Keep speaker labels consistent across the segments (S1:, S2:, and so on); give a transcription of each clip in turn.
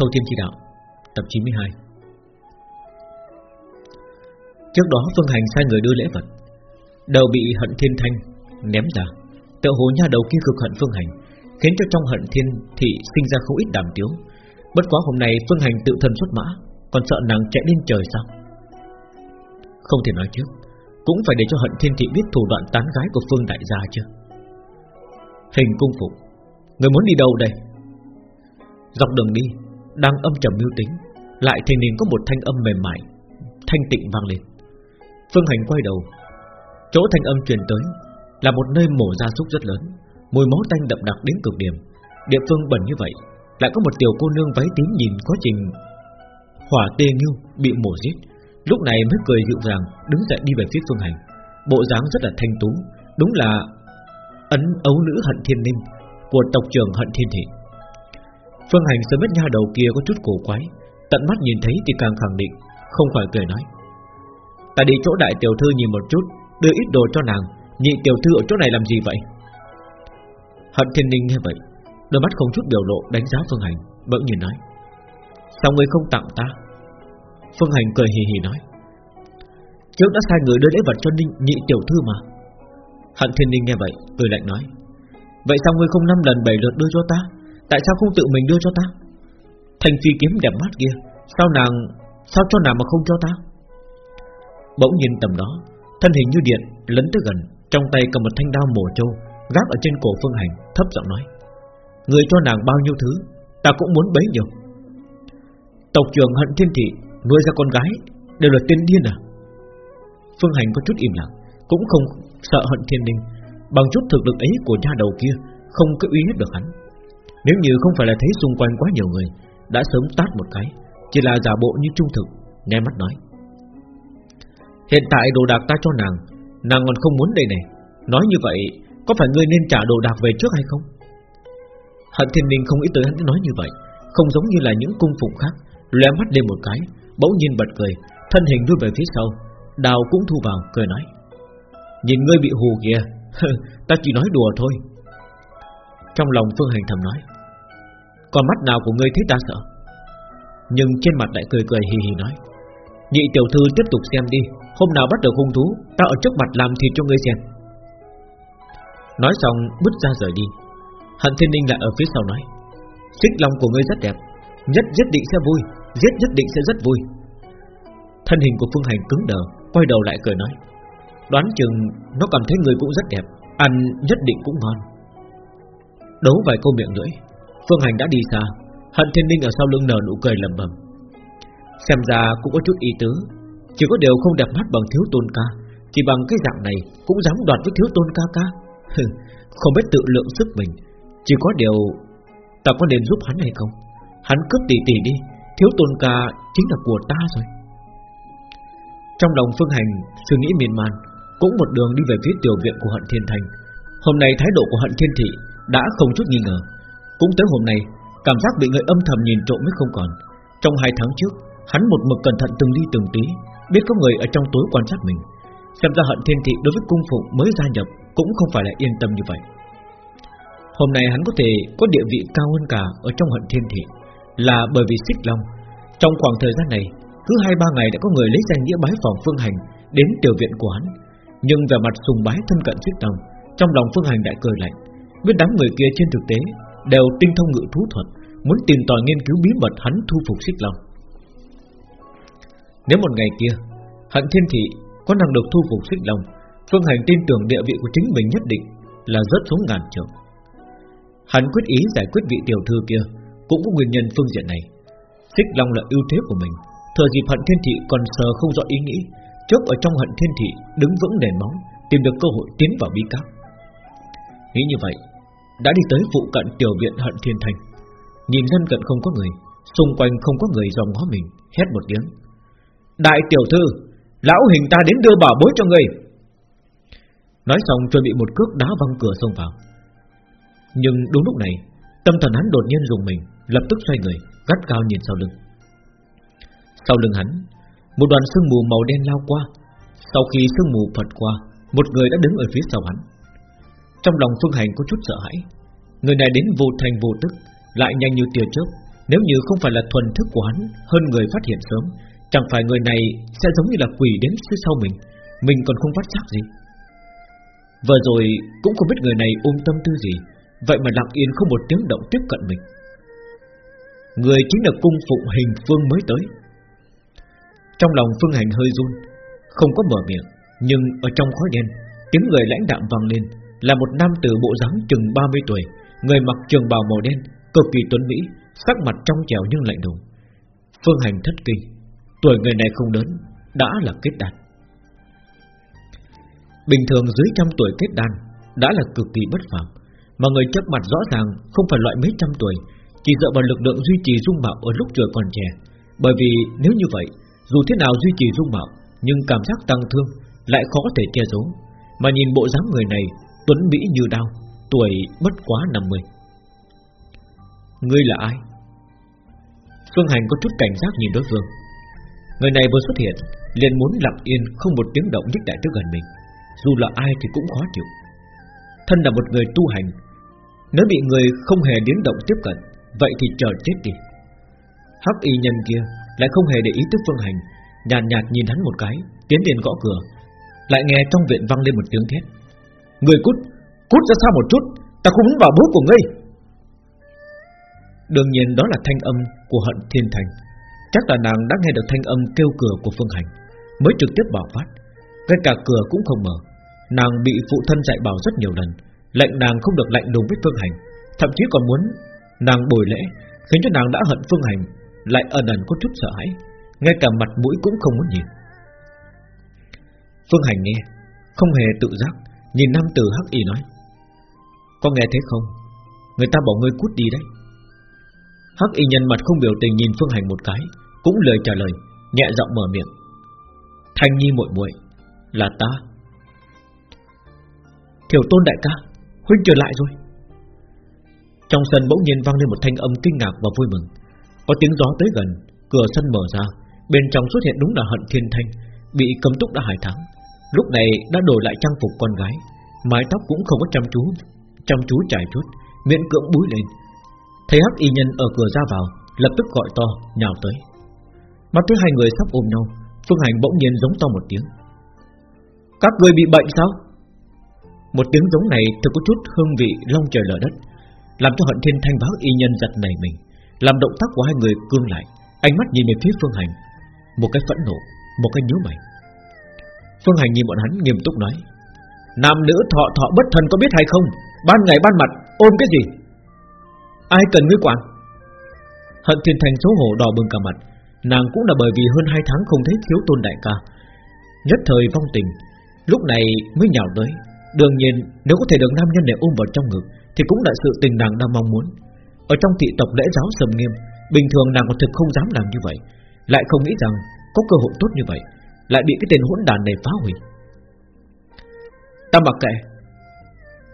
S1: Thâu Thiên Chi Đạo, Tập 92 Trước đó, Phương Hành sai người đưa lễ vật. Đầu bị hận thiên thanh Ném ra. Tự hồ nha đầu kia cực hận Phương Hành, Khiến cho trong hận thiên thị sinh ra không ít đàm tiếu. Bất quá hôm nay Phương Hành tự thân xuất mã, Còn sợ nàng chạy lên trời sao? Không thể nói trước, Cũng phải để cho hận thiên thị biết thủ đoạn tán gái của Phương Đại gia chứ. Hình cung phục Người muốn đi đâu đây? Dọc đường đi đang âm trầm mưu tính, Lại thì nhìn có một thanh âm mềm mại, Thanh tịnh vang lên. Phương Hành quay đầu, Chỗ thanh âm truyền tới Là một nơi mổ gia súc rất lớn, Mùi máu tanh đậm đặc đến cực điểm. Địa phương bẩn như vậy, Lại có một tiểu cô nương váy tím nhìn quá trình Hỏa tê như bị mổ giết, Lúc này mới cười dịu dàng, Đứng dậy đi về phía Phương Hành. Bộ dáng rất là thanh tú, Đúng là ấn ấu nữ hận thiên ninh Của tộc trưởng hận thiên thị. Phương Hành sớm biết nha đầu kia có chút cổ quái, Tận mắt nhìn thấy thì càng khẳng định, Không khỏi cười nói. Ta đi chỗ đại tiểu thư nhìn một chút, Đưa ít đồ cho nàng, Nhị tiểu thư ở chỗ này làm gì vậy? Hận thiên ninh nghe vậy, Đôi mắt không chút biểu lộ đánh giá Phương Hành, Bỗng nhìn nói. Sao ngươi không tặng ta? Phương Hành cười hì hì nói. Trước đã sai người đưa lễ vật cho ninh, nhị tiểu thư mà. Hận thiên ninh nghe vậy, Cười lạnh nói. Vậy sao ngươi không năm lần bảy lượt đưa cho ta? Tại sao không tự mình đưa cho ta? Thành phi kiếm đẹp mắt kia, Sao nàng, Sao cho nàng mà không cho ta? Bỗng nhìn tầm đó, Thân hình như điện lấn tới gần, Trong tay cầm một thanh đao mổ trâu Gác ở trên cổ phương hành, Thấp giọng nói, Người cho nàng bao nhiêu thứ, Ta cũng muốn bấy nhiêu. Tộc trưởng hận thiên thị, Nuôi ra con gái, Đều là tiên điên à? Phương hành có chút im lặng, Cũng không sợ hận thiên ninh Bằng chút thực lực ấy của gia đầu kia, Không có uy hiếp được hắn. Nếu như không phải là thấy xung quanh quá nhiều người, Đã sớm tát một cái, Chỉ là giả bộ như trung thực, Nghe mắt nói. Hiện tại đồ đạc ta cho nàng Nàng còn không muốn đây này. Nói như vậy, Có phải ngươi nên trả đồ đạc về trước hay không? Hận thiên minh không nghĩ tới hắn nói như vậy, Không giống như là những cung phụng khác, lóe mắt lên một cái, Bỗng nhiên bật cười, Thân hình lui về phía sau, Đào cũng thu vào, cười nói. Nhìn ngươi bị hù kìa, Ta chỉ nói đùa thôi. Trong lòng Phương Hành thầm nói. Còn mắt nào của ngươi thấy ta sợ? Nhưng trên mặt lại cười cười hì hì nói. Nhị tiểu thư tiếp tục xem đi, Hôm nào bắt được hung thú, Ta ở trước mặt làm thịt cho ngươi xem. Nói xong, bước ra rời đi. Hận thiên ninh lại ở phía sau nói. Xích long của ngươi rất đẹp, Nhất nhất định sẽ vui, Giết nhất định sẽ rất vui. Thân hình của Phương Hành cứng đờ, Quay đầu lại cười nói. Đoán chừng nó cảm thấy người cũng rất đẹp, Ăn nhất định cũng ngon. Đấu vài câu miệng lưỡi. Phương Hành đã đi xa. Hận thiên ninh ở sau lưng nở nụ cười lầm bầm Xem ra cũng có chút ý tứ. Chỉ có điều không đẹp mắt bằng thiếu tôn ca. Chỉ bằng cái dạng này Cũng dám đoạt với thiếu tôn ca ca. Không biết tự lượng sức mình. Chỉ có điều, Ta có nên giúp hắn hay không? Hắn cướp tỷ tỷ đi. Thiếu tôn ca chính là của ta rồi. Trong lòng Phương Hành Suy nghĩ miên man, Cũng một đường đi về phía tiểu viện của Hận Thiên Thành. Hôm nay thái độ của Hận Thiên Thị đã không chút nghi ngờ. Cũng tới hôm nay, Cảm giác bị người âm thầm nhìn trộm mới không còn. Trong hai tháng trước, Hắn một mực cẩn thận từng ly từng tí, Biết có người ở trong tối quan sát mình. Xem ra hận thiên thị đối với cung phụng mới gia nhập Cũng không phải là yên tâm như vậy. Hôm nay hắn có thể có địa vị cao hơn cả Ở trong hận thiên thị Là bởi vì xích long. Trong khoảng thời gian này, Cứ hai ba ngày đã có người lấy danh nghĩa bái phòng phương hành Đến tiểu viện của hắn. Nhưng về mặt sùng bái thân cận xích long, Trong lòng phương hành đại cười lạnh. Biết đám người kia trên thực tế Đều tinh thông ngự thú thuật, Muốn tìm tòi nghiên cứu bí mật hắn thu phục xích long. Nếu một ngày kia, Hận Thiên Thị có năng lực thu phục xích long, Phương Hành tin tưởng địa vị của chính mình nhất định Là rất xuống ngàn trượng. Hắn quyết ý giải quyết vị tiểu thư kia Cũng có nguyên nhân phương diện này. Xích long là ưu thế của mình, Thừa dịp hận thiên thị còn sờ không rõ ý nghĩ, Chốc ở trong hận thiên thị Đứng vững nền móng Tìm được cơ hội tiến vào bí cát. Nghĩ như vậy đã đi tới phụ cận tiểu viện hận thiên thành. Nhìn lân cận không có người, Xung quanh không có người dòng ngó mình, Hét một tiếng. Đại tiểu thư, Lão hình ta đến đưa bảo bối cho người Nói xong chuẩn bị một cước đá văng cửa xông vào. Nhưng đúng lúc này, Tâm thần hắn đột nhiên dùng mình, Lập tức xoay người, Gắt cao nhìn sau lưng. Sau lưng hắn, Một đoàn sương mù màu đen lao qua. Sau khi sương mù phật qua, Một người đã đứng ở phía sau hắn. Trong lòng Phương Hành có chút sợ hãi. Người này đến vô thành vô tức, Lại nhanh như tia chớp. Nếu như không phải là thuần thức của hắn, Hơn người phát hiện sớm, Chẳng phải người này sẽ giống như là quỷ đến phía sau mình. Mình còn không phát giác gì. Vừa rồi cũng không biết người này ôm tâm tư gì, Vậy mà lặng yên không một tiếng động tiếp cận mình. Người chính là cung phụng hình phương mới tới. Trong lòng phương hành hơi run, Không có mở miệng, Nhưng ở trong khói đen, Tiếng người lãnh đạm vang lên. Là một nam tử bộ dáng chừng 30 tuổi, Người mặc trường bào màu đen, Cực kỳ tuấn mỹ, Sắc mặt trong trẻo nhưng lạnh lùng. Phương hành thất kinh, Tuổi người này không lớn, Đã là kết đan. Bình thường dưới trăm tuổi kết đan Đã là cực kỳ bất phàm, Mà người trước mặt rõ ràng không phải loại mấy trăm tuổi, Chỉ dựa vào lực lượng duy trì dung mạo Ở lúc trời còn trẻ. Bởi vì nếu như vậy, Dù thế nào duy trì dung mạo, Nhưng cảm giác tăng thương lại khó thể che giấu. Mà nhìn bộ dáng người này Tuấn Mỹ như đao Tuổi bất quá 50 Ngươi là ai? Phương Hành có chút cảnh giác nhìn đối phương. Người này vừa xuất hiện liền muốn lặng yên không một tiếng động nhích đại tới gần mình. Dù là ai thì cũng khó chịu. Thân là một người tu hành Nếu bị người không hề biến động tiếp cận Vậy thì chờ chết đi. Hắc y nhân kia lại không hề để ý tới Phương Hành Nhàn nhạt, nhạt nhìn hắn một cái Tiến đến gõ cửa Lại nghe trong viện vang lên một tiếng thét. Người cút, cút ra xa một chút? Ta không muốn vào bố của ngươi. Đương nhiên đó là thanh âm của hận thiên thành. Chắc là nàng đã nghe được thanh âm kêu cửa của Phương Hành Mới trực tiếp bảo phát. Ngay cả cửa cũng không mở. Nàng bị phụ thân dạy bảo rất nhiều lần Lệnh nàng không được lạnh lùng với Phương Hành. Thậm chí còn muốn nàng bồi lễ Khiến cho nàng đã hận Phương Hành Lại ẩn ẩn có chút sợ hãi. Ngay cả mặt mũi cũng không muốn nhìn. Phương Hành nghe Không hề tự giác. Nhìn nam tử hắc y nói, Có nghe thế không? Người ta bảo ngươi cút đi đấy. Hắc y nhân mặt không biểu tình nhìn Phương Hành một cái, Cũng lời trả lời, Nhẹ giọng mở miệng, Thanh nhi muội muội, Là ta. Thiểu tôn đại ca, Huynh trở lại rồi. Trong sân bỗng nhiên vang lên một thanh âm kinh ngạc và vui mừng. Có tiếng gió tới gần, Cửa sân mở ra, Bên trong xuất hiện đúng là hận thiên thanh, Bị cấm túc đã hai tháng Lúc này đã đổi lại trang phục con gái, Mái tóc cũng không có chăm chú Chăm chú trải chút Miễn cưỡng búi lên. Thấy hắc y nhân ở cửa ra vào, Lập tức gọi to, nhào tới. Mắt thấy hai người sắp ôm nhau, Phương Hành bỗng nhiên giống to một tiếng. Các người bị bệnh sao? Một tiếng giống này thực có chút hương vị long trời lở đất, Làm cho hận thiên thanh báo y nhân giật nảy mình, Làm động tác của hai người cương lại, Ánh mắt nhìn về phía Phương Hành. Một cái phẫn nộ, Một cái nhíu mày. Phương Hành nhìn bọn hắn nghiêm túc nói, Nam nữ thọ thọ bất thần có biết hay không? Ban ngày ban mặt, ôm cái gì? Ai cần ngươi quản? Hận thiên thành xấu hổ đỏ bừng cả mặt, Nàng cũng là bởi vì hơn 2 tháng không thấy thiếu tôn đại ca. Nhất thời vong tình, Lúc này mới nhào tới. Đương nhiên, nếu có thể được nam nhân này ôm vào trong ngực, Thì cũng là sự tình nàng đang mong muốn. Ở trong thị tộc lễ giáo sầm nghiêm, Bình thường nàng còn thực không dám làm như vậy. Lại không nghĩ rằng có cơ hội tốt như vậy. Lại bị cái tên hỗn đàn này phá hủy. Ta mặc kệ.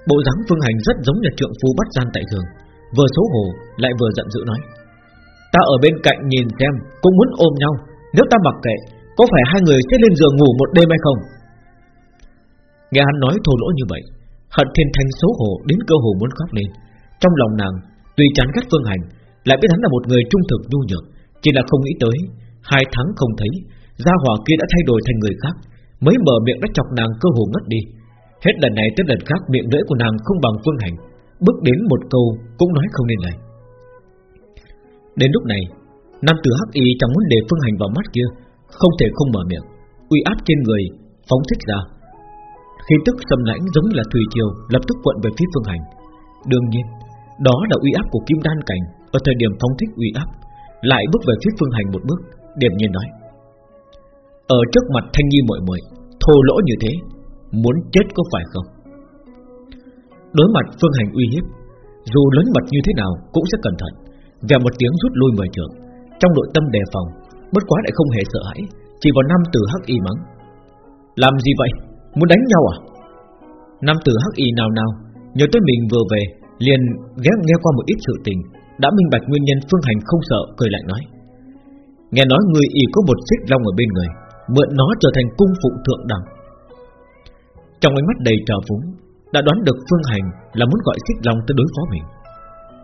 S1: Bộ dáng phương hành rất giống nhật trượng phu bắt gian tại giường, Vừa xấu hổ lại vừa giận dữ nói. Ta ở bên cạnh nhìn xem, Cũng muốn ôm nhau. Nếu ta mặc kệ, Có phải hai người sẽ lên giường ngủ một đêm hay không? Nghe hắn nói thô lỗ như vậy, Hận thiên thanh xấu hổ đến cơ hồ muốn khóc lên. Trong lòng nàng, Tuy chán ghét phương hành, Lại biết hắn là một người trung thực nhu nhược, Chỉ là không nghĩ tới, Hai tháng không thấy Gia hỏa kia đã thay đổi thành người khác, Mới mở miệng đã chọc nàng cơ hồ ngất đi. Hết lần này tới lần khác, miệng lưỡi của nàng không bằng phương hành, Bước đến một câu cũng nói không nên lời. Đến lúc này, Nam tử hắc y chẳng muốn để phương hành vào mắt kia, Không thể không mở miệng, uy áp trên người phóng thích ra. Khi tức sầm lãnh giống như là thủy triều, Lập tức quận về phía phương hành. Đương nhiên, Đó là uy áp của kim đan cảnh, Ở thời điểm phóng thích uy áp, Lại bước về phía phương hành một bước Điểm nhiên nói ở trước mặt thanh nhi muội muội, Thô lỗ như thế, Muốn chết có phải không Đối mặt phương hành uy hiếp, Dù lớn mật như thế nào cũng sẽ cẩn thận, Và một tiếng rút lui mười trường Trong nội tâm đề phòng, Bất quá lại không hề sợ hãi, Chỉ vào nam tử hắc y mắng Làm gì vậy? Muốn đánh nhau à? Nam tử hắc y nào nào, Nhớ tới mình vừa về, Liền ghé, nghe qua một ít sự tình, Đã minh bạch nguyên nhân phương hành không sợ, Cười lại nói Nghe nói người y có một xích long ở bên người Mượn nó trở thành cung phụ thượng đẳng. Trong ánh mắt đầy trào phúng đã đoán được Phương Hành là muốn gọi xích long tới đối phó mình.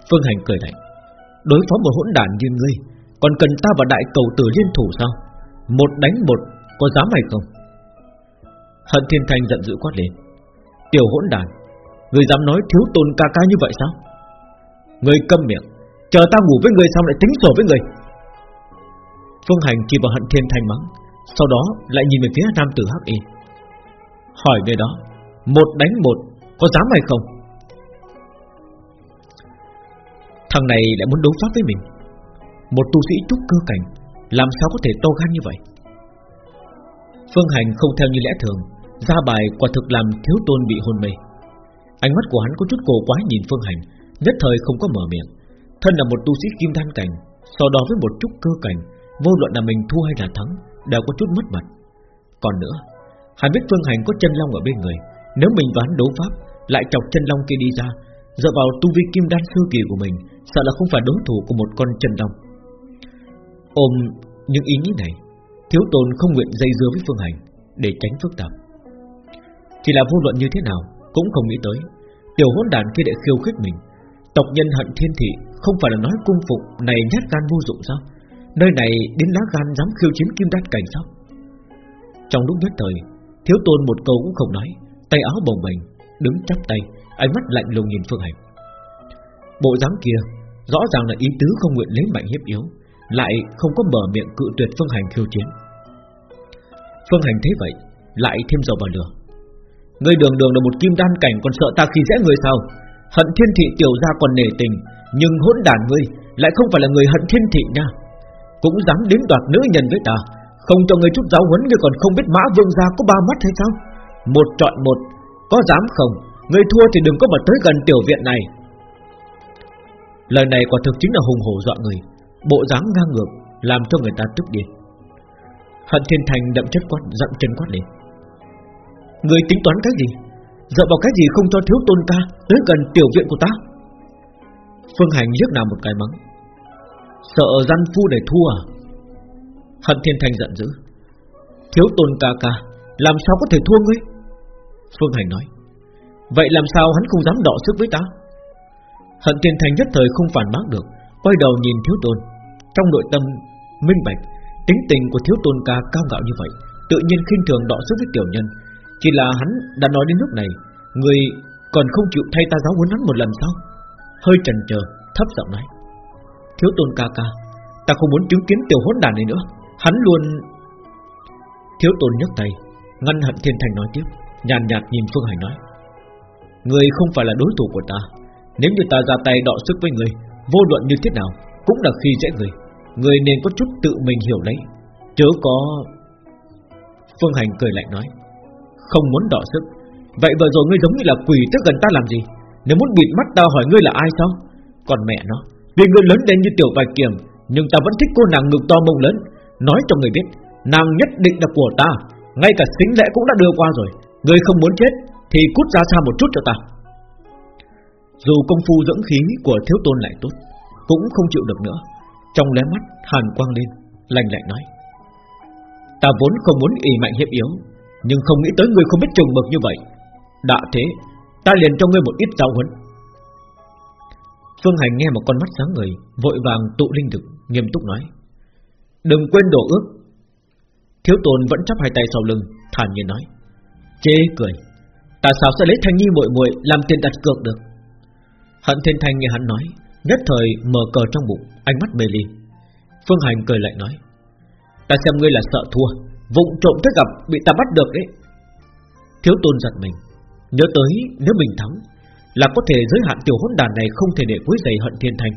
S1: Phương Hành cười lạnh, Đối phó một hỗn đản như ngươi Còn cần ta và đại cầu tử liên thủ sao? Một đánh một Có dám hay không? Hận thiên thanh giận dữ quát lên Tiểu hỗn đản Người dám nói thiếu tôn ca ca như vậy sao? Người câm miệng Chờ ta ngủ với người xong lại tính sổ với người Phương Hành chỉ vào hận thiên thanh mắng sau đó lại nhìn về phía nam tử Hắc Y. Hỏi người đó, Một đánh một, Có dám hay không? Thằng này lại muốn đấu pháp với mình. Một tu sĩ trúc cơ cảnh, Làm sao có thể to gan như vậy? Phương Hành không theo như lẽ thường, Ra bài quả thực làm thiếu tôn bị hôn mê. Ánh mắt của hắn có chút cổ quá nhìn Phương Hành, Nhất thời không có mở miệng. Thân là một tu sĩ kim đan cảnh, So đó với một chút cơ cảnh, Vô luận là mình thua hay là thắng Đều có chút mất mặt. Còn nữa Hắn biết Phương Hành có chân long ở bên người, Nếu mình đoán đấu pháp, Lại chọc chân long kia đi ra, Dựa vào tu vi kim đan sơ kỳ của mình, Sợ là không phải đối thủ của một con chân long. Ôm những ý nghĩ này, Thiếu tôn không nguyện dây dưa với Phương Hành Để tránh phức tạp. Chỉ là vô luận như thế nào, Cũng không nghĩ tới, Tiểu hỗn đàn kia để khiêu khích mình. Tộc nhân hận thiên thị Không phải là nói cung phục này nhát gan vô dụng sao? Nơi này đến lá gan dám khiêu chiến kim đan cảnh sao Trong lúc nhất thời, Thiếu tôn một câu cũng không nói, Tay áo bồng bềnh, Đứng chắp tay, Ánh mắt lạnh lùng nhìn Phương Hành. Bộ dáng kia, Rõ ràng là ý tứ không nguyện lấy mạnh hiếp yếu, Lại không có mở miệng cự tuyệt Phương Hành khiêu chiến. Phương Hành thấy vậy, Lại thêm dầu vào lửa. Ngươi đường đường là một kim đan cảnh, Còn sợ ta khi dễ người sao? Hận thiên thị tiểu gia còn nể tình, Nhưng hỗn đản ngươi Lại không phải là người hận thiên thị nha. Cũng dám đến đoạt nữ nhân với ta. Không cho ngươi chút giáo huấn Ngươi còn không biết mã vương gia có ba mắt hay sao? Một chọn một, Có dám không? Ngươi thua thì đừng có mà tới gần tiểu viện này. Lời này quả thực chính là hùng hổ dọa người. Bộ dáng ngang ngược, Làm cho người ta tức điên. Hận thiên thành đậm chất quát, Dậm chân quát lên. Người tính toán cái gì? Dựa vào cái gì không cho thiếu tôn ta Tới gần tiểu viện của ta? Phương Hành liếc nào một cái mắng. Sợ gian phu để thua. À Hận thiên Thanh giận dữ. Thiếu tôn ca ca, Làm sao có thể thua ngươi? Phương Hành nói. Vậy làm sao hắn không dám đọ sức với ta? Hận thiên Thanh nhất thời không phản bác được, Quay đầu nhìn thiếu tôn. Trong nội tâm minh bạch, Tính tình của thiếu tôn ca cao ngạo như vậy, Tự nhiên khinh thường đọ sức với tiểu nhân. Chỉ là hắn đã nói đến lúc này, Người còn không chịu thay ta giáo huấn hắn một lần sao? Hơi trần chờ Thấp giọng nói. Thiếu tôn ca ca. Ta không muốn chứng kiến tiểu hỗn đàn này nữa. Hắn luôn Thiếu tôn nhấc tay Ngăn hận thiên thành nói tiếp Nhàn nhạt, nhìn Phương Hành nói Người không phải là đối thủ của ta. Nếu như ta ra tay đọ sức với người Vô luận như thế nào Cũng là khi dễ người. Người nên có chút tự mình hiểu lấy Chớ có Phương Hành cười lạnh nói Không muốn đọ sức. Vậy vừa rồi ngươi giống như là quỷ tức gần ta làm gì? Nếu muốn bịt mắt ta hỏi ngươi là ai sao? Còn mẹ nó vì ngươi lớn đen như tiểu bạch kiềm Nhưng ta vẫn thích cô nàng ngực to mông lớn. Nói cho người biết, Nàng nhất định là của ta. Ngay cả xính lễ cũng đã đưa qua rồi. Ngươi không muốn chết, Thì cút ra xa một chút cho ta. Dù công phu dưỡng khí của thiếu tôn lại tốt, Cũng không chịu được nữa. Trong lé mắt, hàn quang lên Lành lạnh nói. Ta vốn không muốn ỉ mạnh hiếp yếu, Nhưng không nghĩ tới ngươi không biết trường mực như vậy. Đã thế, Ta liền cho ngươi một ít giáo huấn. Phương Hành nghe một con mắt sáng người Vội vàng tụ linh thực, Nghiêm túc nói. Đừng quên đổ ước. Thiếu tôn vẫn chắp hai tay sau lưng, Thản nhiên nói. Chê cười. Ta sao sẽ lấy thanh nhi muội muội Làm tiền đặt cược được? Hận thiên thanh nghe hắn nói, Nhất thời mở cờ trong bụng, Ánh mắt mê ly. Phương Hành cười lại nói. Ta xem ngươi là sợ thua, Vụng trộm tới gặp bị ta bắt được đấy. Thiếu tôn giật mình. Nhớ tới nếu mình thắng là có thể giới hạn tiểu hỗn đàn này Không thể để quấy giày hận thiên thanh.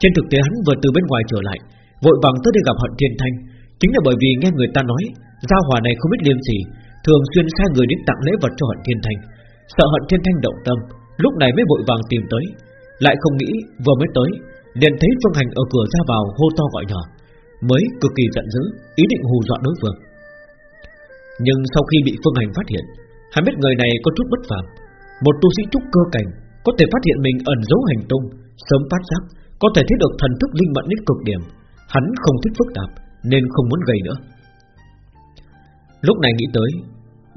S1: Trên thực tế hắn vừa từ bên ngoài trở lại, Vội vàng tới đây gặp hận thiên thanh. Chính là bởi vì nghe người ta nói Giao hòa này không biết liêm gì Thường xuyên sai người đến tặng lễ vật cho hận thiên thanh. Sợ hận thiên thanh động tâm, Lúc này mới vội vàng tìm tới. Lại không nghĩ, vừa mới tới, liền thấy Phương Hành ở cửa ra vào hô to gọi nhỏ, Mới cực kỳ giận dữ, Ý định hù dọa đối phương. Nhưng sau khi bị Phương Hành phát hiện, Hắn biết người này có chút bất phàm một tu sĩ trúc cơ cảnh Có thể phát hiện mình ẩn giấu hành tung, Sớm phát giác, Có thể thấy được thần thức linh mẫn đến cực điểm. Hắn không thích phức tạp, Nên không muốn gây nữa. Lúc này nghĩ tới,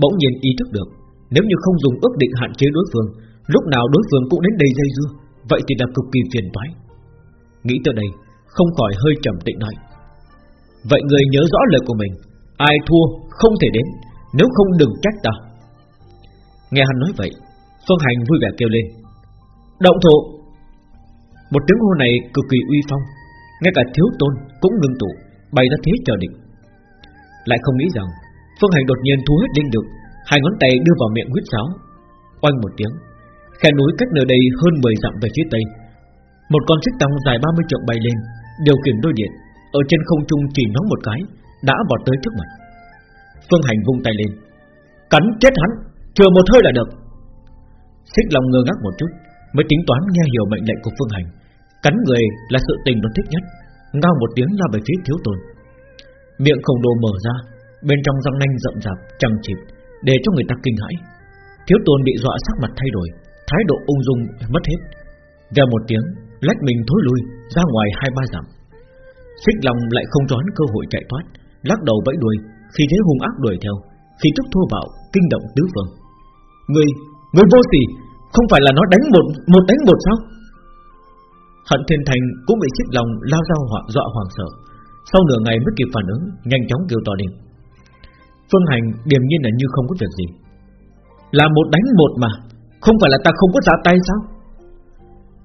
S1: Bỗng nhiên ý thức được, Nếu như không dùng ước định hạn chế đối phương, Lúc nào đối phương cũng đến đây dây dưa, Vậy thì là cực kỳ phiền toái. Nghĩ tới đây, Không khỏi hơi trầm tĩnh nói Vậy người nhớ rõ lời của mình, Ai thua không thể đến, Nếu không đừng trách ta. Nghe hắn nói vậy Phương Hành vui vẻ kêu lên. Động thủ! Một tiếng hô này cực kỳ uy phong, Ngay cả thiếu tôn cũng ngưng tụ, Bày ra thế chờ địch. Lại không nghĩ rằng, Phương Hành đột nhiên thu hết linh lực, Hai ngón tay đưa vào miệng huyết sáo Oanh một tiếng, Khe núi cách nơi đây hơn 10 dặm về phía tây. Một con xích tăng dài 30 trượng bay lên, Điều khiển đôi điện, Ở trên không trung chỉ nóng một cái, Đã vọt tới trước mặt. Phương Hành vung tay lên. Cắn chết hắn Chờ một hơi là được. Xích Long ngơ ngác một chút Mới tính toán nghe hiểu mệnh lệnh của Phương Hành. Cắn người là sự tình nó thích nhất Ngao một tiếng la về phía thiếu tôn Miệng khổng đồ mở ra Bên trong răng nanh rậm rạp chẳng chịt Để cho người ta kinh hãi. Thiếu tôn bị dọa sắc mặt thay đổi Thái độ ung dung mất hết. Và một tiếng lách mình thối lui Ra ngoài hai ba dặm. Xích Long lại không đoán cơ hội chạy thoát Lắc đầu vẫy đuôi Khi thế hung ác đuổi theo Khi tức thô bạo kinh động tứ phương. Người, người vô sỉ Không phải là nó đánh một, một đánh một sao? Hận Thiên Thành cũng bị xích lòng lao ra họa dọa hoàng sợ. Sau nửa ngày mới kịp phản ứng Nhanh chóng kêu to lên. Phương Hành điềm nhiên là như không có việc gì. Là một đánh một mà Không phải là ta không có ra tay sao?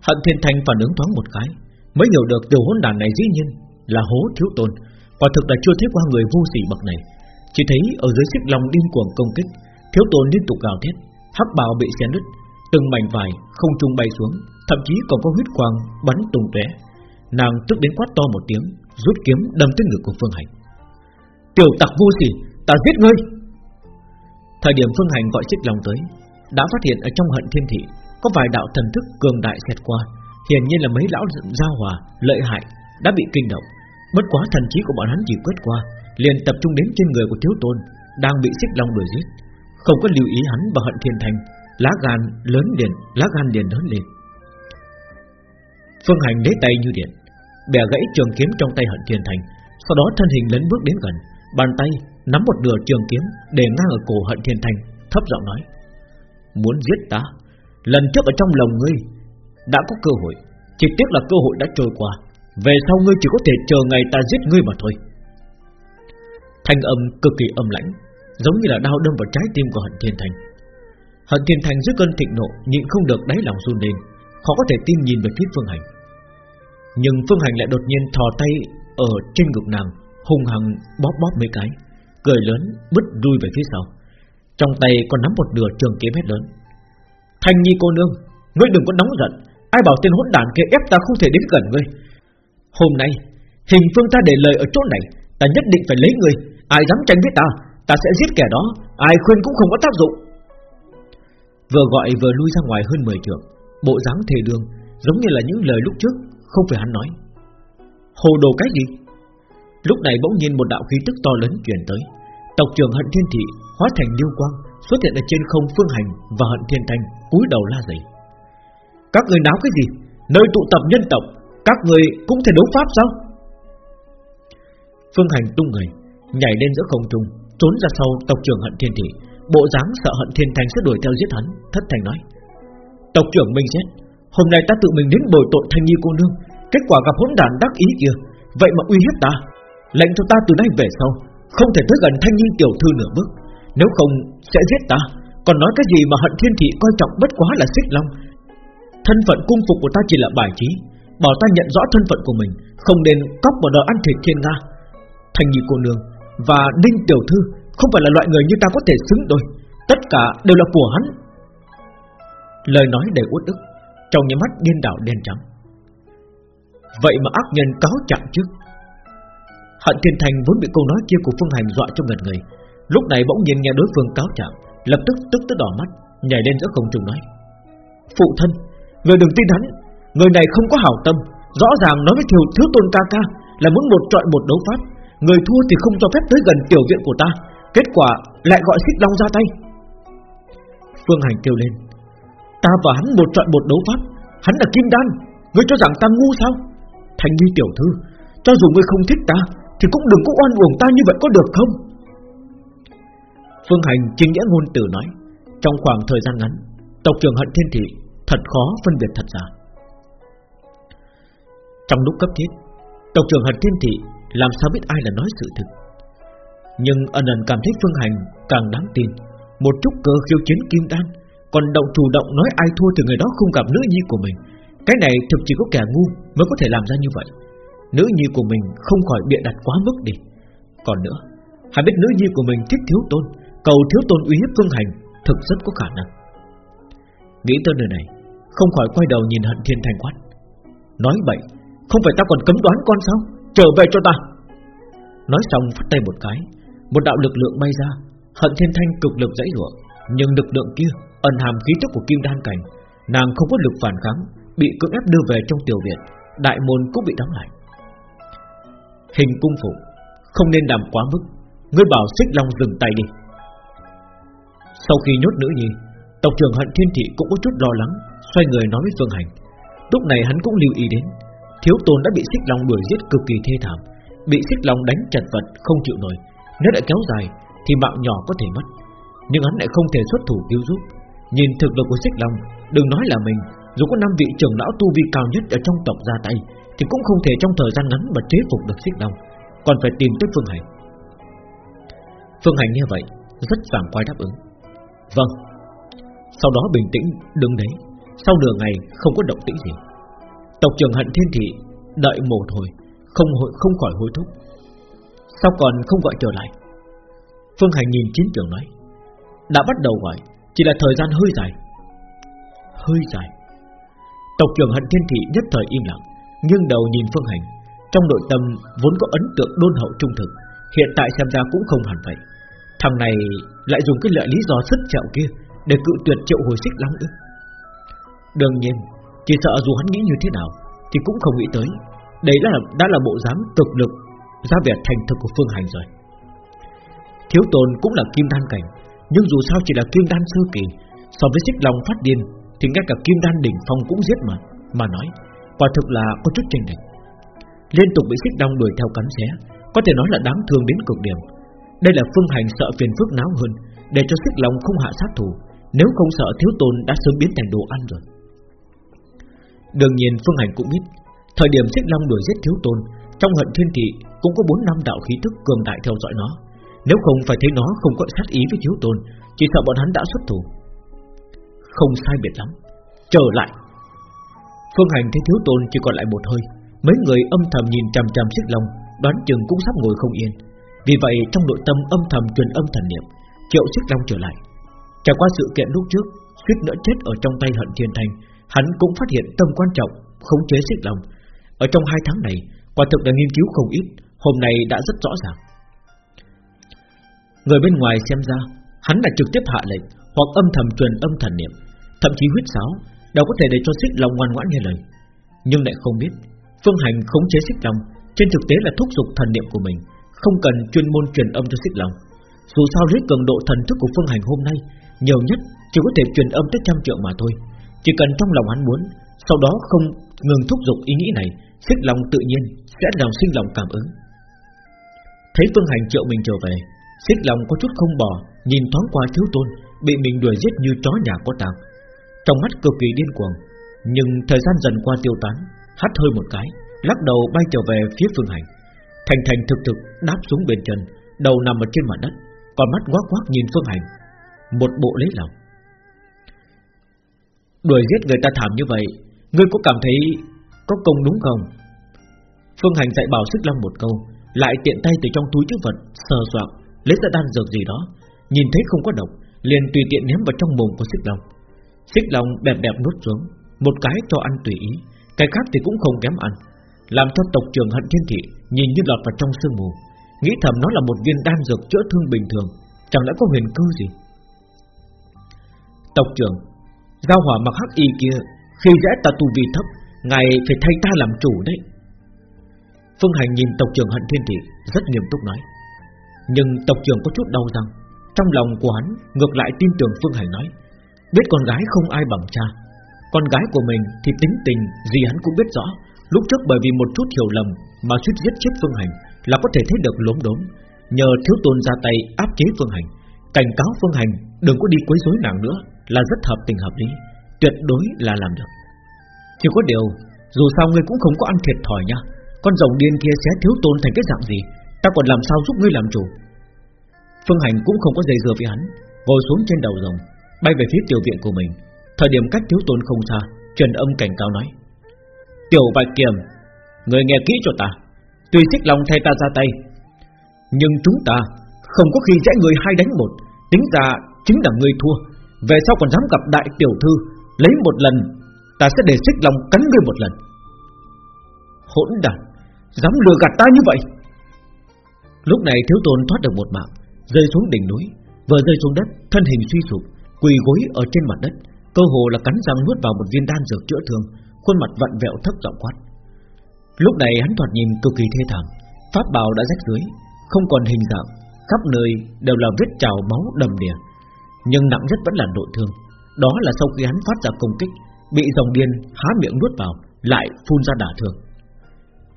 S1: Hận Thiên Thành phản ứng thoáng một cái Mới hiểu được tiểu hỗn đàn này dĩ nhiên Là hố thiếu tôn Quả thực là chưa thấy qua người vô sỉ bậc này. Chỉ thấy ở dưới xích lòng điên cuồng công kích Thiếu tôn liên tục gào thét. Hắc bào bị xé nứt, Từng mảnh vải không trung bay xuống, Thậm chí còn có huyết quang bắn tung tóe. Nàng tức đến quát to một tiếng, Rút kiếm đâm tới ngực của Phương Hành. Tiểu tặc vô sỉ, Ta giết ngươi! Thời điểm Phương Hành gọi xích lòng tới, Đã phát hiện ở trong hận thiên thị Có vài đạo thần thức cường đại xẹt qua, Hiển nhiên là mấy lão giao hòa Lợi hại đã bị kinh động. Bất quá thần trí của bọn hắn chỉ quét qua, liền tập trung đến trên người của thiếu tôn Đang bị xích long đuổi giết. Không có lưu ý hắn và hận thiên thành, Lá gan lớn liền Lá gan liền lớn lên. Phương Hành lấy tay như điện, Bẻ gãy trường kiếm trong tay hận thiên thành, Sau đó thân hình lấn bước đến gần, Bàn tay nắm một nửa trường kiếm Để ngang ở cổ hận thiên thành, Thấp giọng nói, Muốn giết ta? Lần trước ở trong lòng ngươi Đã có cơ hội, Chỉ tiếc là cơ hội đã trôi qua, Về sau ngươi chỉ có thể chờ ngày ta giết ngươi mà thôi. Thanh âm cực kỳ âm lãnh Giống như là đau đâm vào trái tim của hận thiên thành. Hận thiên thành dưới cơn thịnh nộ Nhịn không được đáy lòng run lên, Khó có thể tin nhìn về phía phương hành. Nhưng phương hành lại đột nhiên thò tay Ở trên ngực nàng, Hung hăng bóp bóp mấy cái, Cười lớn, bứt đuôi về phía sau. Trong tay còn nắm một nửa trường kiếm hết lớn. Thanh nhi cô nương, Ngươi đừng có nóng giận, Ai bảo tên hỗn đản kia ép ta không thể đến gần ngươi. Hôm nay, Hình phương ta để lời ở chỗ này, Ta nhất định phải lấy ngươi, Ai dám tranh với ta? Ta sẽ giết kẻ đó, Ai khuyên cũng không có tác dụng. Vừa gọi vừa lui ra ngoài hơn 10 trượng, Bộ dáng thề đường Giống như là những lời lúc trước Không phải hắn nói. Hồ đồ cái gì? Lúc này bỗng nhiên một đạo khí tức to lớn truyền tới. Tộc trưởng hận thiên thị Hóa thành lưu quang, Xuất hiện ở trên không phương hành Và hận thiên thanh cúi đầu la dày Các người náo cái gì? Nơi tụ tập nhân tộc, Các người cũng thể đấu pháp sao? Phương hành tung người, Nhảy lên giữa không trung Trốn ra sau tộc trưởng hận thiên thị, Bộ dáng sợ hận thiên thành sẽ đuổi theo giết hắn, Thất thành nói. Tộc trưởng Minh Xét Hôm nay ta tự mình đến bồi tội thanh nhi cô nương, Kết quả gặp hỗn đản đắc ý kia, Vậy mà uy hiếp ta. Lệnh cho ta từ nay về sau, Không thể tới gần thanh nhi tiểu thư nửa bước, Nếu không sẽ giết ta. Còn nói cái gì mà hận thiên thị coi trọng bất quá là xích long. Thân phận cung phục của ta chỉ là bài trí, Bảo ta nhận rõ thân phận của mình, Không nên cóc vào đòi ăn thịt thiên nga Thanh nhi cô nương và ninh tiểu thư Không phải là loại người như ta có thể xứng đôi. Tất cả đều là của hắn. Lời nói đầy uất ức Trong những mắt điên đảo đen trắng. Vậy mà ác nhân cáo trạng trước. Hận Thiên Thành vốn bị câu nói kia của Phương Hành dọa cho ngần người. Lúc này bỗng nhiên nghe đối phương cáo trạng Lập tức tức tới đỏ mắt Nhảy lên giữa không trung nói Phụ thân, người đừng tin hắn. Người này không có hảo tâm. Rõ ràng nói với thiếu, thiếu tôn ca ca Là muốn một trọi một đấu pháp. Người thua thì không cho phép tới gần tiểu viện của ta. Kết quả lại gọi xích long ra tay. Phương Hành kêu lên. Ta và hắn một trận một đấu pháp. Hắn là kim đan. Ngươi cho rằng ta ngu sao? Thành nhi tiểu thư, Cho dù ngươi không thích ta, Thì cũng đừng có oan uổng ta như vậy có được không? Phương Hành chính nghĩa ngôn từ nói. Trong khoảng thời gian ngắn, Tộc trưởng hận thiên thị Thật khó phân biệt thật giả Trong lúc cấp thiết, Tộc trưởng Hận Thiên Thị làm sao biết ai là nói sự thực? Nhưng ân ẩn cảm thấy Phương Hành càng đáng tin. Một chút cơ khiêu chiến kim đan, Còn động chủ động nói ai thua thì người đó không gặp nữ nhi của mình. Cái này thực chỉ có kẻ ngu Mới có thể làm ra như vậy. Nữ nhi của mình không khỏi bịa đặt quá mức đi. Còn nữa, Hãy biết nữ nhi của mình thích thiếu tôn, Cầu thiếu tôn uy hiếp Phương Hành Thực rất có khả năng. Nghĩ tới nơi này, Không khỏi quay đầu nhìn hận thiên thành quát. Nói vậy, Không phải ta còn cấm đoán con sao? Trở về cho ta. Nói xong phát tay một cái, Một đạo lực lượng bay ra, Hận thiên thanh cực lực dãy rủa Nhưng lực lượng kia ẩn hàm khí tức của kim đan cảnh, Nàng không có lực phản kháng, Bị cưỡng ép đưa về trong tiểu viện, Đại môn cũng bị đóng lại. Hình cung phụ, Không nên làm quá mức, Ngươi bảo xích long dừng tay đi. Sau khi nhốt nữ nhi, Tộc trưởng Hận Thiên Thị cũng có chút lo lắng, Xoay người nói với Phương Hành. Lúc này hắn cũng lưu ý đến Thiếu tôn đã bị xích long đuổi giết cực kỳ thê thảm. Bị xích long đánh chật vật, không chịu nổi. Nếu lại kéo dài, Thì mạng nhỏ có thể mất. Nhưng hắn lại không thể xuất thủ cứu giúp. Nhìn thực lực của xích long, Đừng nói là mình, Dù có năm vị trưởng lão tu vi cao nhất ở trong tộc ra tay, Thì cũng không thể trong thời gian ngắn mà chế phục được xích long. Còn phải tìm tới Phương Hành. Phương Hành nghe vậy, Rất sảng khoái đáp ứng. Vâng. Sau đó bình tĩnh đứng đấy. Sau nửa ngày, không có động tĩnh gì. Tộc trưởng hận thiên thị, Đợi một hồi, Không hội, không khỏi hối thúc. Sao còn không gọi trở lại? Phương Hành nhìn chiến trường nói. Đã bắt đầu gọi, Chỉ là thời gian hơi dài. Hơi dài? Tộc trưởng hận thiên thị nhất thời im lặng Nhưng đầu nhìn Phương Hành. Trong nội tâm vốn có ấn tượng đôn hậu trung thực, Hiện tại xem ra cũng không hẳn vậy. Thằng này lại dùng cái lợi lý do sức chẹo kia để cự tuyệt triệu hồi xích long nữa Đương nhiên chỉ sợ dù hắn nghĩ như thế nào, Thì cũng không nghĩ tới. Đấy là, đã là bộ dáng cực lực ra vẻ thành thực của Phương Hành rồi. Thiếu tồn cũng là kim đan cảnh, Nhưng dù sao chỉ là kim đan sơ kỳ, So với xích long phát điên, Thì ngay cả kim đan đỉnh phong cũng giết mà Mà nói, Quả thực là có chút tranh lệch. Liên tục bị xích long đuổi theo cắn xé, Có thể nói là đáng thương đến cực điểm. Đây là phương hành sợ phiền phức náo hơn, Để cho xích long không hạ sát thủ, nếu không sợ thiếu tôn đã sớm biến thành đồ ăn rồi. Đương nhiên Phương Hành cũng biết, Thời điểm xích long đuổi giết thiếu tôn, Trong hận thiên thị cũng có bốn năm đạo khí tức cường đại theo dõi nó. Nếu không phải thấy nó không có sát ý với thiếu tôn, Chỉ sợ bọn hắn đã xuất thủ. Không sai biệt lắm. Trở lại. Phương Hành thấy thiếu tôn chỉ còn lại một hơi, Mấy người âm thầm nhìn trầm trầm xích long, Đoán chừng cũng sắp ngồi không yên. Vì vậy, trong nội tâm âm thầm truyền âm thần niệm, Triệu xích long trở lại. Trải qua sự kiện lúc trước, suýt nữa chết ở trong tay hận thiên thanh Hắn cũng phát hiện tâm quan trọng, Khống chế xích lòng. Ở trong hai tháng này, Quả thực đã nghiên cứu không ít, Hôm nay đã rất rõ ràng. Người bên ngoài xem ra, Hắn đã trực tiếp hạ lệnh Hoặc âm thầm truyền âm thần niệm, Thậm chí huyết sáo Đâu có thể để cho xích lòng ngoan ngoãn nghe lời. Nhưng lại không biết, Phương hành khống chế xích lòng Trên thực tế là thúc giục thần niệm của mình, Không cần chuyên môn truyền âm cho xích lòng. Dù sao dưới cường độ thần thức của phương hành hôm nay, nhiều nhất chỉ có thể truyền âm tới trăm triệu mà thôi. Chỉ cần trong lòng hắn muốn, Sau đó không ngừng thúc giục ý nghĩ này, Xích lòng tự nhiên sẽ lòng sinh lòng cảm ứng. Thấy Phương Hành triệu mình trở về, Xích lòng có chút không bỏ, Nhìn thoáng qua thiếu tôn, Bị mình đuổi giết như chó nhà có tàng. Trong mắt cực kỳ điên cuồng, Nhưng thời gian dần qua tiêu tán, Hắt hơi một cái, Lắc đầu bay trở về phía Phương Hành. Thành thành thực thực đáp xuống bên chân, Đầu nằm ở trên mặt đất Còn mắt ngoác ngoác nhìn Phương Hành. Một bộ lấy lòng. Đuổi giết người ta thảm như vậy, Ngươi có cảm thấy Có công đúng không? Phương Hành dạy bảo sức long một câu, Lại tiện tay từ trong túi chữ vật, Sờ soạn lấy ra đan dược gì đó, Nhìn thấy không có độc, Liền tùy tiện ném vào trong mồm của xích long. Xích long đẹp đẹp nuốt xuống, Một cái cho ăn tùy ý, Cái khác thì cũng không kém ăn, Làm cho tộc trưởng hận thiên thị Nhìn như lọt vào trong sương mù, Nghĩ thầm nó là một viên đan dược chữa thương bình thường, Chẳng lẽ có huyền cơ gì? Tộc trưởng Giao hỏa mặc hắc y kia, Khi dễ ta tu vi thấp, Ngài phải thay ta làm chủ đấy. Phương Hành nhìn tộc trưởng hận thiên thị, Rất nghiêm túc nói. Nhưng tộc trưởng có chút đau răng, Trong lòng của hắn ngược lại tin tưởng Phương Hành nói. Biết con gái không ai bằng cha, Con gái của mình thì tính tình Gì hắn cũng biết rõ. Lúc trước bởi vì một chút hiểu lầm Mà suýt giết chết Phương Hành Là có thể thấy được lốm đốm. Nhờ thiếu tôn ra tay áp chế Phương Hành, Cảnh cáo Phương Hành đừng có đi quấy rối nàng nữa là rất hợp tình hợp lý, Tuyệt đối là làm được. Chỉ có điều, Dù sao ngươi cũng không có ăn thiệt thòi nha. Con rồng điên kia sẽ thiếu tôn thành cái dạng gì? Ta còn làm sao giúp ngươi làm chủ? Phương Hành cũng không có dây dưa với hắn, Ngồi xuống trên đầu rồng, Bay về phía tiểu viện của mình. Thời điểm cách thiếu tôn không xa Trần âm cảnh cao nói, Tiểu bạch kiềm Người nghe kỹ cho ta. Tuy thích lòng thay ta ra tay, Nhưng chúng ta không có khi dễ người hai đánh một. Tính ra chính là người thua. Về sau còn dám gặp đại tiểu thư, Lấy một lần, Ta sẽ để xích lòng cắn ngươi một lần. Hỗn đản Dám lừa gạt ta như vậy? Lúc này thiếu tôn thoát được một mạng, Rơi xuống đỉnh núi, Vừa rơi xuống đất, Thân hình suy sụp, Quỳ gối ở trên mặt đất, Cơ hồ là cắn răng nuốt vào một viên đan dược chữa thương, Khuôn mặt vặn vẹo thấp giọng quát. Lúc này hắn thoạt nhìn cực kỳ thê thảm, Pháp bào đã rách dưới, Không còn hình dạng, Khắp nơi đều là vết trào máu đầm đìa. Nhưng nặng nhất vẫn là nội thương. Đó là sau khi hắn phát ra công kích, Bị dòng điên há miệng nuốt vào, Lại phun ra đả thương.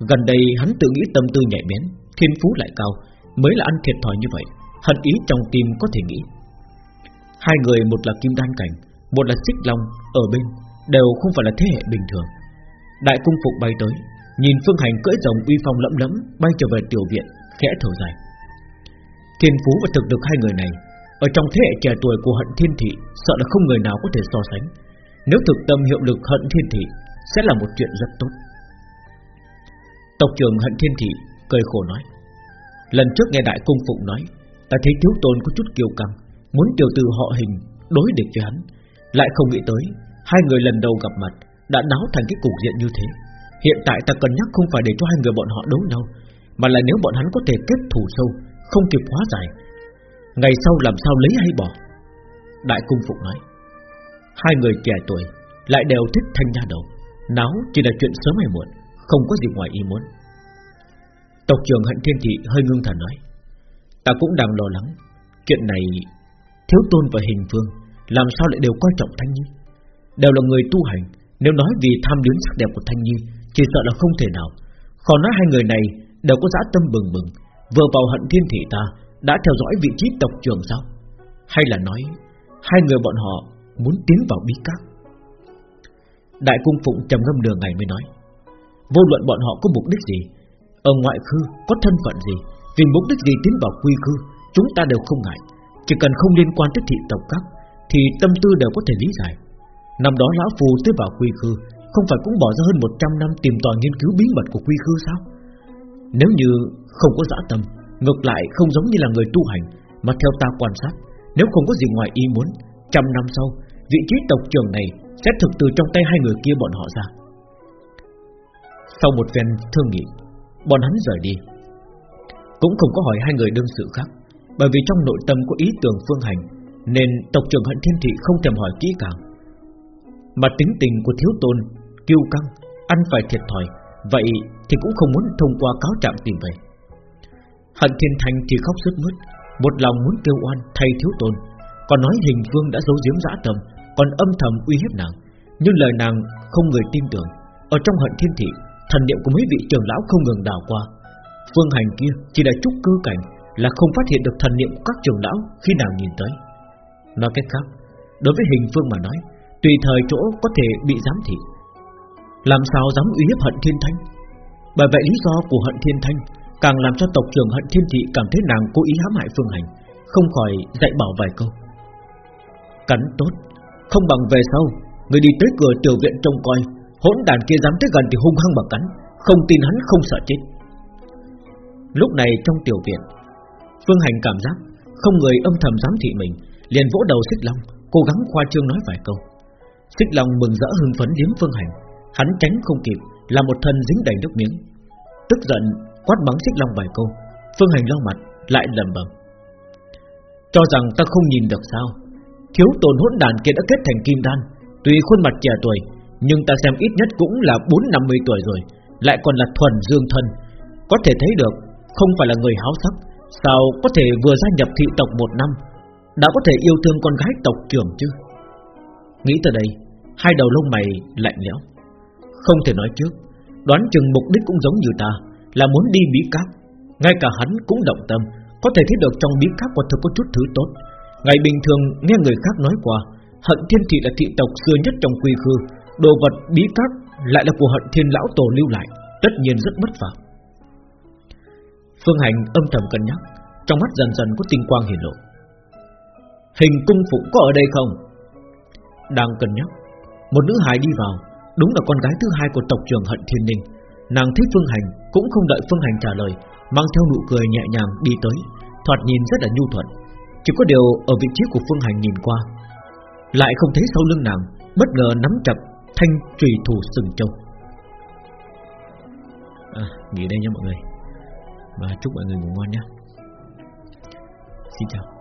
S1: Gần đây hắn tự nghĩ tâm tư nhạy bén, Thiên phú lại cao, Mới là ăn thiệt thòi như vậy, Hận ý trong tim có thể nghĩ. Hai người một là kim đan cảnh, Một là xích long ở bên, Đều không phải là thế hệ bình thường. Đại cung phục bay tới, Nhìn phương hành cưỡi rồng uy phong lẫm lẫm Bay trở về tiểu viện, khẽ thở dài. Thiên phú và thực lực hai người này ở trong thế hệ trẻ tuổi của hận thiên thị, Sợ là không người nào có thể so sánh. Nếu thực tâm hiệu lực hận thiên thị, Sẽ là một chuyện rất tốt. Tộc trưởng hận thiên thị Cười khổ nói, Lần trước nghe đại cung phụng nói, Ta thấy thiếu tôn có chút kiêu căng, Muốn tiểu từ họ hình đối địch với hắn. Lại không nghĩ tới, Hai người lần đầu gặp mặt Đã náo thành cái cục diện như thế. Hiện tại ta cần nhắc không phải để cho hai người bọn họ đấu nhau, Mà là nếu bọn hắn có thể kết thù sâu, Không kịp hóa giải Ngày sau làm sao lấy hay bỏ? Đại cung phụ nói. Hai người trẻ tuổi Lại đều thích thanh nha đầu. Náo chỉ là chuyện sớm hay muộn, Không có gì ngoài ý muốn. Tộc trưởng hận thiên thị hơi ngưng thần nói. Ta cũng đang lo lắng. Chuyện này Thiếu tôn và hình phương Làm sao lại đều coi trọng Thanh Nhi? Đều là người tu hành, Nếu nói vì tham luyến sắc đẹp của Thanh Nhi, Chỉ sợ là không thể nào. Còn nói hai người này đều có dã tâm bừng bừng. Vừa vào hận thiên thị ta đã theo dõi vị trí tộc trưởng sao? Hay là nói, Hai người bọn họ muốn tiến vào bí các? Đại cung phụng trầm ngâm đường ngày mới nói, Vô luận bọn họ có mục đích gì, Ở ngoại khư có thân phận gì, Vì mục đích gì tiến vào quy khư, Chúng ta đều không ngại. Chỉ cần không liên quan tới thị tộc các, Thì tâm tư đều có thể lý giải. Năm đó Lão Phù tới vào quy khư, Không phải cũng bỏ ra hơn 100 năm tìm tòi nghiên cứu bí mật của quy khư sao? Nếu như không có dã tâm Ngược lại không giống như là người tu hành, Mà theo ta quan sát, Nếu không có gì ngoài ý muốn, Trăm năm sau, Vị trí tộc trưởng này Sẽ thực từ trong tay hai người kia bọn họ ra. Sau một phen thương nghị, Bọn hắn rời đi. Cũng không có hỏi hai người đương sự khác, Bởi vì trong nội tâm có ý tưởng phương hành, Nên tộc trưởng hận thiên thị không thèm hỏi kỹ càng. Mà tính tình của thiếu tôn, Kiêu căng, Ăn phải thiệt thòi, Vậy thì cũng không muốn thông qua cáo trạng tìm về. Hận thiên thanh thì khóc sướt mướt Một lòng muốn kêu oan thay thiếu tôn. Còn nói hình vương đã giấu giếm dã tầm, Còn âm thầm uy hiếp nàng. Nhưng lời nàng không người tin tưởng. Ở trong hận thiên thị Thần niệm của mấy vị trưởng lão không ngừng đảo qua. Phương hành kia chỉ là chút cơ cảnh Là không phát hiện được thần niệm của các trưởng lão Khi nào nhìn tới. Nói cách khác Đối với hình phương mà nói Tùy thời chỗ có thể bị giám thị. Làm sao dám uy hiếp hận thiên thanh Bởi vậy lý do của hận thiên thanh Càng làm cho tộc trưởng hận thiên thị Cảm thấy nàng cố ý hãm hại phương hành, Không khỏi dạy bảo vài câu. Cắn tốt, Không bằng về sau, Người đi tới cửa tiểu viện trông coi, Hỗn đàn kia dám tới gần thì hung hăng mà cắn, Không tin hắn, không sợ chết. Lúc này trong tiểu viện, Phương Hành cảm giác Không người âm thầm giám thị mình, Liền vỗ đầu xích long, Cố gắng khoa trương nói vài câu. Xích long mừng rỡ hưng phấn liếm Phương Hành, Hắn tránh không kịp, Là một thân dính đầy nước miếng. Tức giận quát bắn xích long vài câu, Phương Hành lau mặt, lại lầm bầm Cho rằng ta không nhìn được sao? Thiếu tồn hỗn đàn kia đã kết thành kim đan, Tuy khuôn mặt trẻ tuổi, Nhưng ta xem ít nhất cũng là 4-50 tuổi rồi, Lại còn là thuần dương thân. Có thể thấy được, Không phải là người háo sắc, Sao có thể vừa gia nhập thị tộc một năm, Đã có thể yêu thương con gái tộc trưởng chứ? Nghĩ tới đây, Hai đầu lông mày lạnh lẽo. Không thể nói trước, Đoán chừng mục đích cũng giống như ta là muốn đi bí cát, Ngay cả hắn cũng động tâm Có thể thấy được trong bí cát quả thực có chút thứ tốt. Ngày bình thường nghe người khác nói qua Hận thiên thị là thị tộc xưa nhất trong quy khư Đồ vật bí cát Lại là của hận thiên lão tổ lưu lại Tất nhiên rất bất phàm. Phương Hành âm thầm cân nhắc Trong mắt dần dần có tinh quang hiển lộ. Hình cung phụ có ở đây không? Đang cân nhắc Một nữ hài đi vào Đúng là con gái thứ hai của tộc trưởng hận thiên ninh. Nàng thích Phương Hành Cũng không đợi Phương Hành trả lời Mang theo nụ cười nhẹ nhàng đi tới Thoạt nhìn rất là nhu thuận. Chỉ có điều ở vị trí của Phương Hành nhìn qua Lại không thấy sau lưng nàng Bất ngờ nắm chặt thanh trùy thủ sừng châu. À, Nghỉ đây nha mọi người. Và chúc mọi người ngủ ngon nhé. Xin chào.